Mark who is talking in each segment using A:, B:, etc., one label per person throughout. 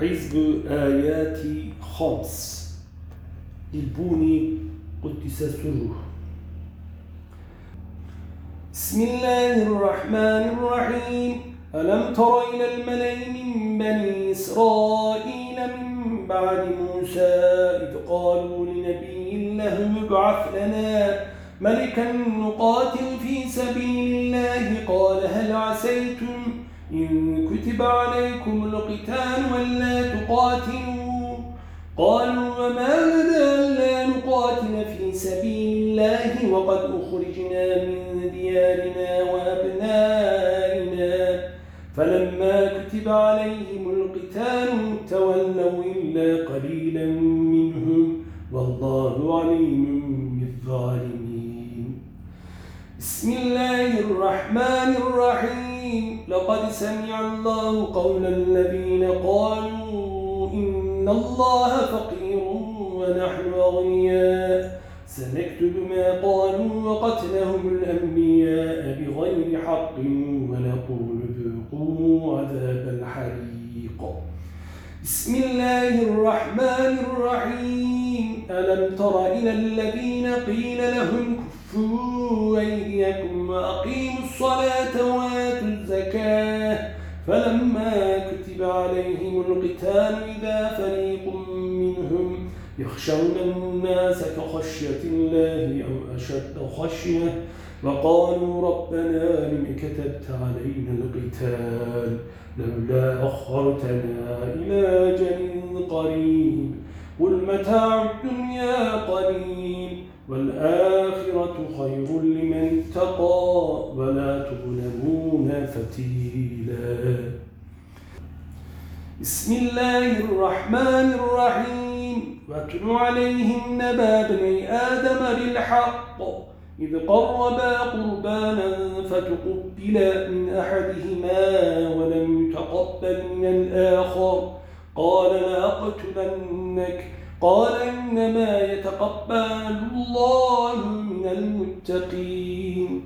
A: حزب آيات خمس. للبوني قدس سره بسم الله الرحمن الرحيم. ألم تر إلى الملأ من بني إسرائيل من بعد موسى إذ قالوا لنبي له ابعث لنا ملكا نقاتل في سبيل الله. قال هل عسيتم إن كتب عليكم القتال ولا تقاتلوا. قالوا وما لنا لا نقاتل في سبيل الله وقد أخرجنا من ديارنا وأبنائنا. فلما كتب عليهم القتال تولوا إلا قليلا منهم. والله عليم بالظالمين. بسم الله الرحمن الرحيم. لقد سمع الله قول الذين قالوا إن الله فقير ونحن أغنياء. سنكتب ما قالوا وقتلهم الأنبياء بغير حق ونقول ذوقوا عذاب الحريق. بسم الله الرحمن الرحيم. ألم تر إلى الذين قيل لهم كفوا أيديكم وأقيموا الصلاة وآتوا الزكاة فلما كتب عليهم القتال إذا فريق منهم يخشون الناس كخشية الله أو أشد خشية وقالوا ربنا لم كتبت علينا القتال؟ لولا أخرتنا إلى جن قريب. قل متاع الدنيا قليل والآخرة خير لمن اتقى ولا تظلمون فتيلا. بسم الله الرحمن الرحيم. واتل عليهم نبأ بني آدم بالحق. إذ قربا قربانا فتقبل من أحدهما ولم يتقبل من الآخر. قال لأقتلنك قال إنما يتقبل الله من المتقين.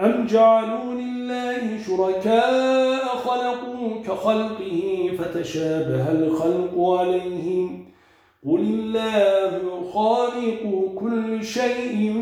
A: أم جعلوا لله شركاء خلقوا كخلقه فتشابه الخلق عليهم؟ قل الله خالق كل شيء